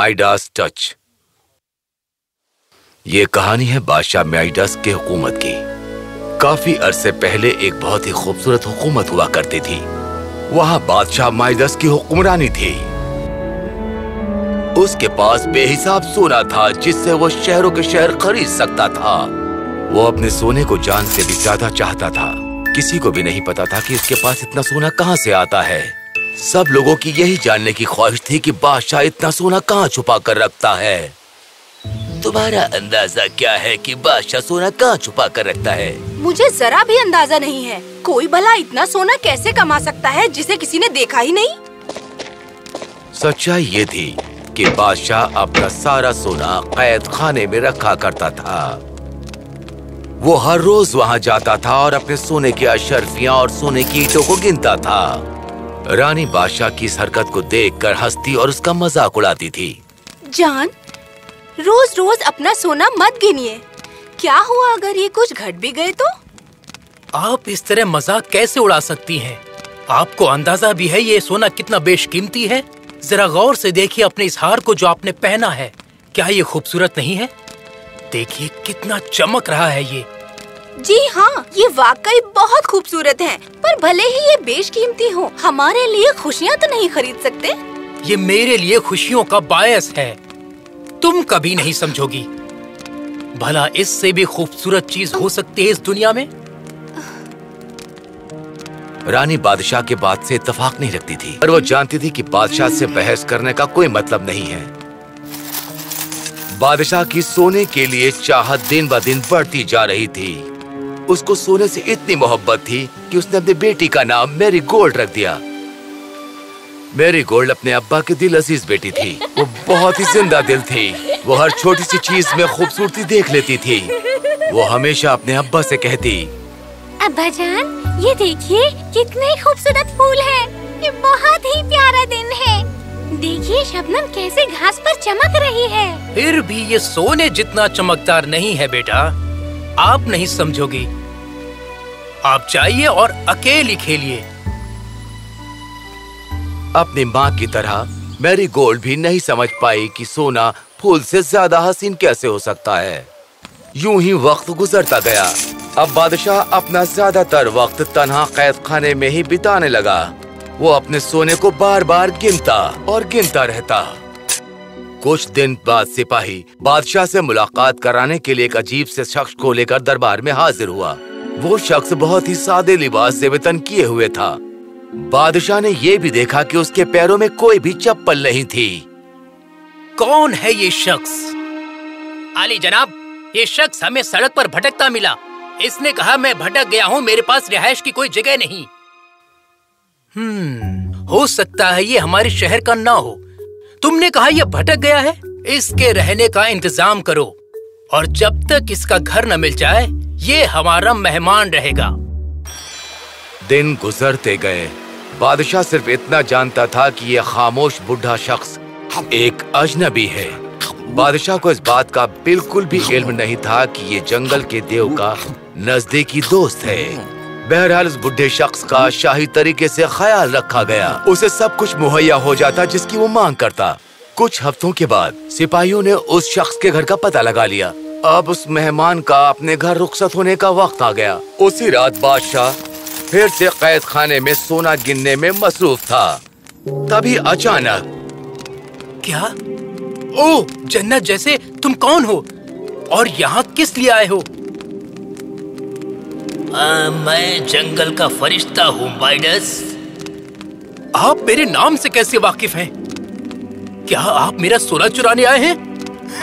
Midas touch. ये कहानी है बादशाह माइडास के हुकूमत की। काफ़ी अरसे पहले एक बहुत ही खूबसूरत हुकूमत हुआ करती थी। वहाँ बादशाह माइडस की हुक्मरानी थी। उसके पास बेहिसाब सोना था, जिससे वो शहरों के शहर खरीद सकता था। वो अपने सोने को जान से भी ज़्यादा चाहता था। किसी को भी नहीं पता था कि उसके पास इतना सोना कहाँ से आता है। सब लोगों की यही जानने की ख्वाहिश थी कि बादशाह इतना सोना कहाँ छुपा कर रखता है। तुम्हारा अंदाज़ा क्या है कि बादशाह सोना कहाँ छुपा कर रखता है? मुझे जरा भी अंदाज़ा नहीं है। कोई भला इतना सोना कैसे कमा सकता है जिसे किसी ने देखा ही नहीं? सच्चाई ये थी कि बादशाह अपना सारा सोना कैद खाने में रखा करता था। वो हर रोज वहाँ जाता था और अपने सोने की अशरफियाँ और सोने की ईटों को गिनता था। रानी बादशाह की इस हरकत को देखकर हंसती और उसका मज़ाक उड़ाती थी। जान रोज रोज अपना सोना मत गिनिए। क्या हुआ अगर ये कुछ घट भी गए तो? आप इस तरह मज़ाक कैसे उड़ा सकती हैं? आपको अंदाज़ा भी है ये सोना कितना बेशकीमती है? जरा गौर से देखिए अपने इस हार को जो आपने पहना है। क्या ये खूबसूरत नहीं है? देखिए कितना चमक रहा है ये। जी हाँ ये वाकई बहुत खूबसूरत है पर भले ही ये बेशकीमती हो हमारे लिए खुशियाँ तो नहीं खरीद सकते? ये मेरे लिए खुशियों का बायस है। तुम कभी नहीं समझोगी। भला इससे भी खूबसूरत चीज़ हो सकती है इस दुनिया में? रानी बादशाह के बात से इतफाक नहीं रखती थी पर वो जानती थी कि बादशाह से बहस करने का कोई मतलब नहीं है। बादशाह की सोने के लिए चाहत दिन ब दिन बढ़ती जा रही थी। उसको सोने से इतनी मोहब्बत थी कि उसने अपनी बेटी का नाम मेरी गोल्ड रख दिया। मेरी गोल्ड अपने अब्बा की दिल अज़ीज़ बेटी थी। वो बहुत ही ज़िंदा दिल थी। वो हर छोटी सी चीज़ में खूबसूरती देख लेती थी। वो हमेशा अपने अब्बा से कहती अब्बा जान ये देखिए कितने खूबसूरत फूल हैं। ये बहुत ही प्यारा दिन है। देखिए शबनम कैसे घास पर चमक रही है। फिर भी ये सोने जितना चमकदार नहीं है बेटा। आप नहीं समझोगी आप जाइए और अकेली खेलिए। अपनी माँ की तरह, मैरी गोल्ड भी नहीं समझ पाई कि सोना फूल से ज़्यादा हसीन कैसे हो सकता है। यूँ ही वक्त गुजरता गया। अब बादशाह अपना ज़्यादातर वक्त तनहा कैद खाने में ही बिताने लगा। वो अपने सोने को बार बार गिनता और गिनता रहता। कुछ दिन बाद सिपाही बादशाह से मुलाकात कराने के लिए एक अजीब से शख्स को लेकर दरबार में हाजिर हुआ। वो शख्स बहुत ही सादे लिबास से वेतन किए हुए था। बादशाह ने ये भी देखा कि उसके पैरों में कोई भी चप्पल नहीं थी। कौन है ये शख्स? आली जनाब, ये शख्स हमें सड़क पर भटकता मिला। इसने कहा, मैं भटक गया हूँ, मेरे पास रिहायश की कोई जगह नहीं। हम्म हो सकता है ये हमारे शहर का ना हो। तुमने कहा यह भटक गया है? इसके रहने का इंतज़ाम करो। और जब तक इसका घर न मिल जाए ये हमारा मेहमान रहेगा। दिन गुजरते गए। बादशाह सिर्फ़ इतना जानता था कि यह खामोश बुढ़ा शख्स एक अजनबी है। बादशाह को इस बात का बिल्कुल भी इल्म नहीं था कि ये जंगल के देव का नजदीकी दोस्त है। बहरहाल उस बुढ़े शख्स का शाही तरीके से ख्याल रखा गया। उसे सब कुछ मुहैया हो जाता जिसकी वो मांग करता। कुछ हफ्तों के बाद सिपाहियों ने उस शख्स के घर का पता लगा लिया। अब उस मेहमान का अपने घर रुखसत होने का वक्त आ गया। उसी रात बादशाह फिर से कैद खाने में सोना गिनने में मसरूफ था। तभी अचानक क्या? ओ! जन्नत जैसे तुम कौन हो? और यहाँ किस लिए आए हो? आ, मैं जंगल का फरिश्ता हूँ बाइडस। आप मेरे नाम से कैसे वाकिफ हैं? क्या आप मेरा सोना चुराने आए हैं?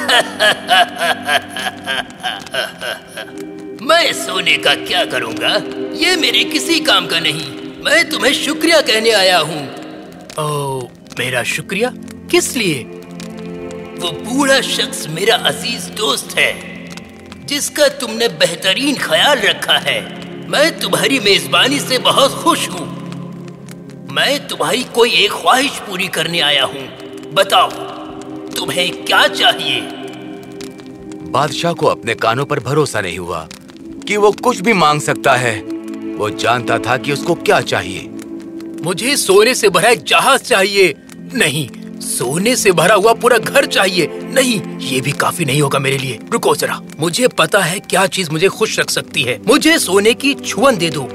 मैं सोने का क्या करूँगा? ये मेरे किसी काम का नहीं। मैं तुम्हें शुक्रिया कहने आया हूँ। ओ मेरा शुक्रिया? किस लिए? वो बूढ़ा शख्स मेरा अज़ीज़ दोस्त है जिसका तुमने बेहतरीन ख्याल रखा है। मैं तुम्हारी मेजबानी से बहुत खुश हूँ। मैं तुम्हारी कोई एक ख्वाहिश पूरी करने आया हूँ। बताओ तुम्हें क्या चाहिए? बादशाह को अपने कानों पर भरोसा नहीं हुआ कि वो कुछ भी मांग सकता है। वो जानता था कि उसको क्या चाहिए। मुझे सोने से भरा एक जहाज़ चाहिए। नहीं, सोने से भरा हुआ पूरा घर चाहिए। नहीं, ये भी काफ़ी नहीं होगा मेरे लिए। रुको जरा, मुझे पता है क्या चीज़ मुझे खुश रख सकती है। मुझे सोने की छुअन दे दो।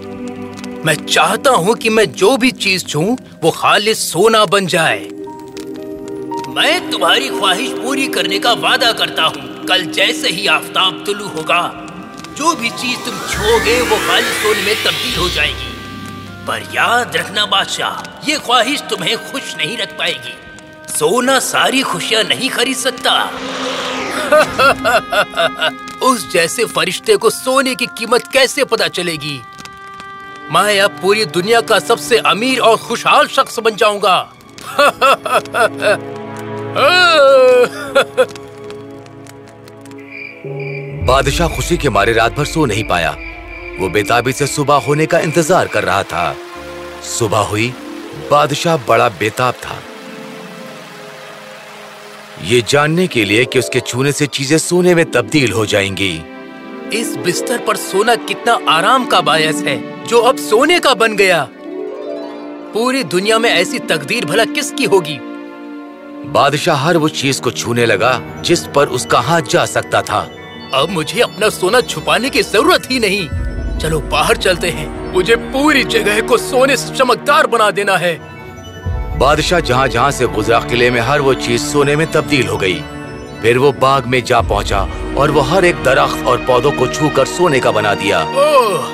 मैं चाहता हूँ कि मैं जो भी चीज़ छू, वो खालिश सोना बन जाए। मैं तुम्हारी ख्वाहिश पूरी करने का वादा करता हूँ। कल जैसे ही आफताब तुलू होगा, जो भी चीज़ तुम छोगे, वो खाली सोने में तब्दील हो जाएगी। पर याद रखना बादशाह, ये ख्वाहिश तुम्हें खुश नहीं रख पाएगी। सोना सारी खुशियाँ नहीं खरीद सकता। उस जैसे फरिश्ते को सोने की कीमत कैसे पता चलेगी? मैं अब पूरी दुनिया का सबसे अमीर और खुशहाल शख्स बन जाऊँगा। बादशाह खुशी के मारे रात भर सो नहीं पाया। वो बेताबी से सुबह होने का इंतज़ार कर रहा था। सुबह हुई बादशाह बड़ा बेताब था। ये जानने के लिए कि उसके छूने से चीज़ें सोने में तब्दील हो जाएँगी। इस बिस्तर पर सोना कितना आराम का बायस है जो अब सोने का बन गया। पूरी दुनिया में ऐसी तकदीर भला किसकी होगी? बादशाह हर वो चीज़ को छूने लगा जिस पर उसका हाथ जा सकता था। अब मुझे अपना सोना छुपाने की ज़रूरत ही नहीं। चलो बाहर चलते हैं। मुझे पूरी जगह को सोने से चमकदार बना देना है। बादशाह जहाँ जहाँ से गुजरा किले में हर वो चीज़ सोने में तब्दील हो गई। फिर वो बाग में जा पहुँचा और वो हर एक दरख्त और पौधों को छूकर सोने का बना दिया। ओह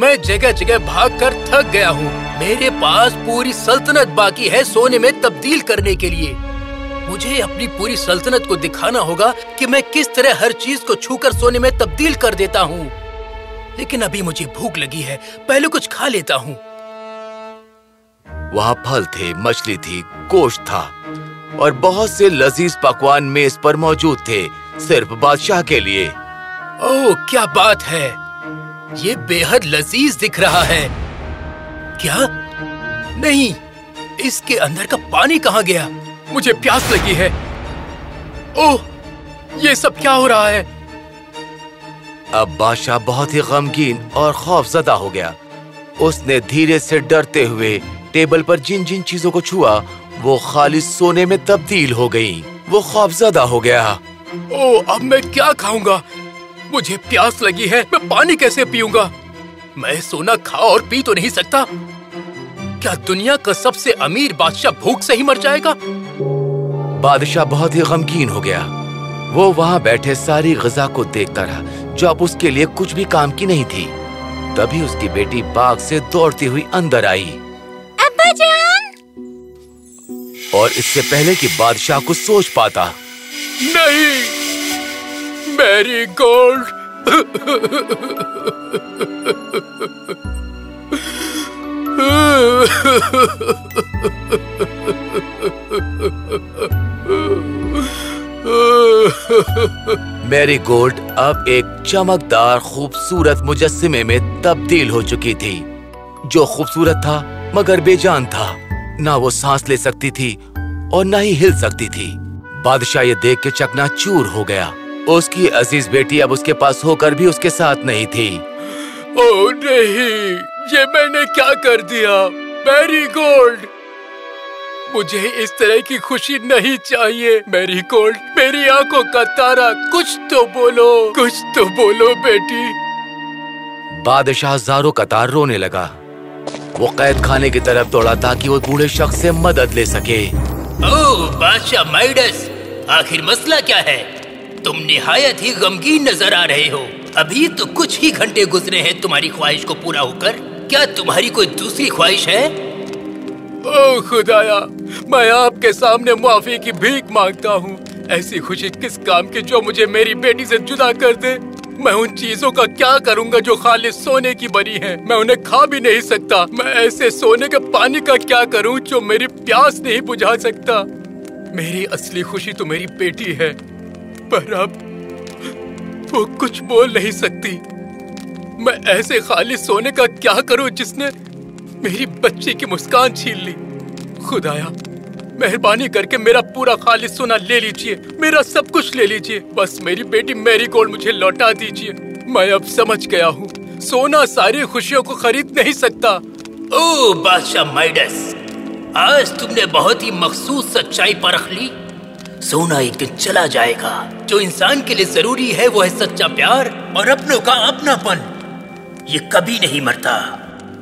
मैं जगह जगह भाग कर थक गया हूँ। मेरे पास पूरी सल्तनत बाकी है सोने में तब्दील करने के लिए। मुझे अपनी पूरी सल्तनत को दिखाना होगा कि मैं किस तरह हर चीज़ को छूकर सोने में तब्दील कर देता हूँ। लेकिन अभी मुझे भूख लगी है पहले कुछ खा लेता हूँ। वहाँ फल थे मछली थी गोश्त था और बहुत से लजीज पकवान मेज पर मौजूद थे सिर्फ़ बादशाह के लिए। ओह क्या बात है! ये बेहद लजीज दिख रहा है। क्या? नहीं इसके अंदर का पानी कहाँ गया? मुझे प्यास लगी है। ओह ये सब क्या हो रहा है? अब बादशाह बहुत ही गमगीन और खौफजदा हो गया। उसने धीरे से डरते हुए टेबल पर जिन जिन चीज़ों को छुआ वो खाली सोने में तब्दील हो गईं। वो खौफजदा हो गया। ओह अब मैं क्या खाऊँगा? मुझे प्यास लगी है मैं पानी कैसे पीऊँगा? मैं सोना खा और पी तो नहीं सकता। क्या दुनिया का सबसे अमीर बादशाह भूख से ही मर जाएगा? बादशाह बहुत ही गमगीन हो गया। वो वहाँ बैठे सारी गजा को देखता रहा जो अब उसके लिए कुछ भी काम की नहीं थी। तभी उसकी बेटी बाग से दौड़ती हुई अंदर आई। अब्बा जान और इससे पहले कि बादशाह कुछ सोच पाता। नहीं मैरी गोल्ड। मैरी गोल्ड अब एक चमकदार, खूबसूरत मुजस्मे में तब्दील हो चुकी थी। जो खूबसूरत था, मगर बेजान था। ना वो सांस ले सकती थी, और ना ही हिल सकती थी। बादशाह ये देख के चकना चूर हो गया। उसकी अज़ीज़ बेटी अब उसके पास होकर भी उसके साथ नहीं थी। ओ नहीं। ये मैंने क्या कर दिया? मैरी गोल्ड मुझे इस तरह की खुशी नहीं चाहिए। मैरी गोल्ड मेरी आँखों का तारा कुछ तो बोलो कुछ तो बोलो बेटी। बादशाह जारो कतार रोने लगा। वो कैद खाने की तरफ़ दौड़ा ताकि वो बूढ़े शख्स से मदद ले सके। ओह बादशाह माइडस आखिर मसला क्या है? तुम निहायत ही गमगीन नज़र आ रहे हो। अभी तो कुछ ही घंटे गुजरे हैं तुम्हारी ख्वाहिश को पूरा होकर। क्या तुम्हारी कोई दूसरी ख्वाहिश है? ओ खुदाया, मैं आपके सामने माफ़ी की भीख माँगता हूँ। ऐसी खुशी किस काम की जो मुझे मेरी बेटी से जुदा कर दे? मैं उन चीज़ों का क्या करूँगा जो खाली सोने की बनी है? मैं उन्हें खा भी नहीं सकता। मैं ऐसे सोने के पानी का क्या करूँ जो मेरी प्यास नहीं बुझा सकता? मेरी असली खुशी तो मेरी बेटी है, पर अब वो कुछ बोल नहीं सकती। मैं ऐसे खाली सोने का क्या करूँ जिसने मेरी बच्ची की मुस्कान छीन ली? खुदाया, मेहरबानी करके मेरा पूरा खालिस सोना ले लीजिए, मेरा सब कुछ ले लीजिए। बस मेरी बेटी मेरी गोल्ड मुझे लौटा दीजिए। मैं अब समझ गया हूँ, सोना सारी खुशियों को खरीद नहीं सकता। ओ, बादशाह माइडस, आज तुमने बहुत ही मखसूस सच्चाई परख ली। सोना एक दिन चला जाएगा। जो इंसान के लिए ज़रूरी है, वो है सच्चा प्यार और अपनों का अपनापन। ये कभी नहीं मरता,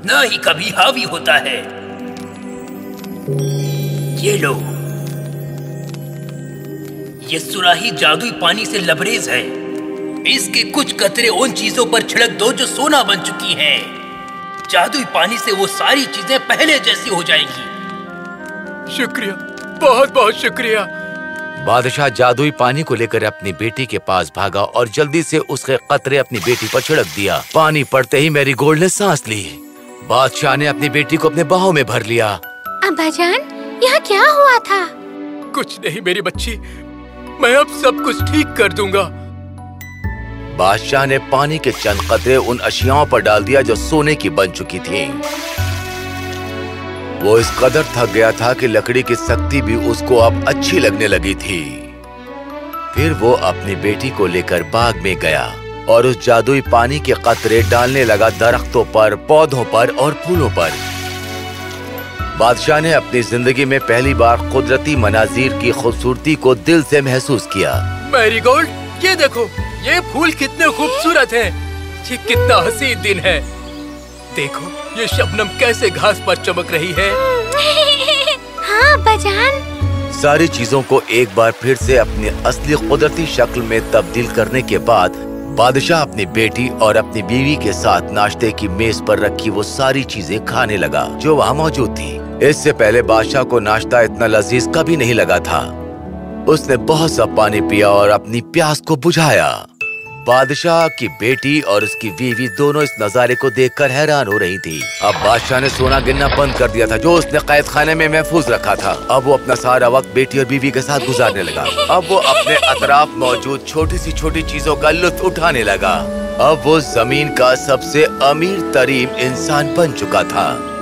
ना ही कभी हावी होता है। ये लो, ये सुराही जादुई पानी से लबरेज है। इसके कुछ कतरे उन चीज़ों पर छिड़क दो जो सोना बन चुकी हैं। जादुई पानी से वो सारी चीज़ें पहले जैसी हो जाएँगी। शुक्रिया बहुत बहुत शुक्रिया। बादशाह जादुई पानी को लेकर अपनी बेटी के पास भागा और जल्दी से उसके कतरे अपनी बेटी पर छिड़क दिया। पानी पड़ते ही मेरी गोल्ड ने सांस ली। बादशाह ने अपनी बेटी को अपने बाहों में भर लिया। अब्बा जान यहाँ क्या हुआ था? कुछ नहीं मेरी बच्ची मैं अब सब कुछ ठीक कर दूँगा। बादशाह ने पानी के चंद कतरे उन अशियाओं पर डाल दिया जो सोने की बन चुकी थी। वो इस कदर थक गया था कि लकड़ी की सख्ती भी उसको अब अच्छी लगने लगी थी। फिर वो अपनी बेटी को लेकर बाग में गया और उस जादुई पानी के कतरे डालने लगा दरख्तों पर, पौधों पर और फूलों पर। बादशाह ने अपनी ज़िंदगी में पहली बार कुदरती मनाजिर की खूबसूरती को दिल से महसूस किया। मैरीगोल्ड, ये देखो, ये फूल कितने खूबसूरत हैं। ये कितना हसीन दिन है। देखो ये शबनम कैसे घास पर चमक रही है। हाँ अब्बा जान सारी चीज़ों को एक बार फिर से अपनी असली कुदरती शक्ल में तब्दील करने के बाद बादशाह अपनी बेटी और अपनी बीवी के साथ नाश्ते की मेज पर रखी वो सारी चीज़ें खाने लगा जो वहाँ मौजूद थी। इससे पहले बादशाह को नाश्ता इतना लजीज कभी नहीं लगा था। उसने बहुत सा पानी पिया और अपनी प्यास को बुझाया। बादशाह की बेटी और उसकी बीवी दोनों इस नजारे को देखकर हैरान हो रही थी। अब बादशाह ने सोना गिनना बंद कर दिया था, जो उसने कैद खाने में महफूज रखा था। अब वो अपना सारा वक्त बेटी और बीवी के साथ गुजारने लगा। अब वो अपने अतराफ मौजूद छोटी सी छोटी चीज़ों का लुत्फ उठाने लगा। अब वो ज़मीन का सबसे अमीर तरीन इंसान बन चुका था।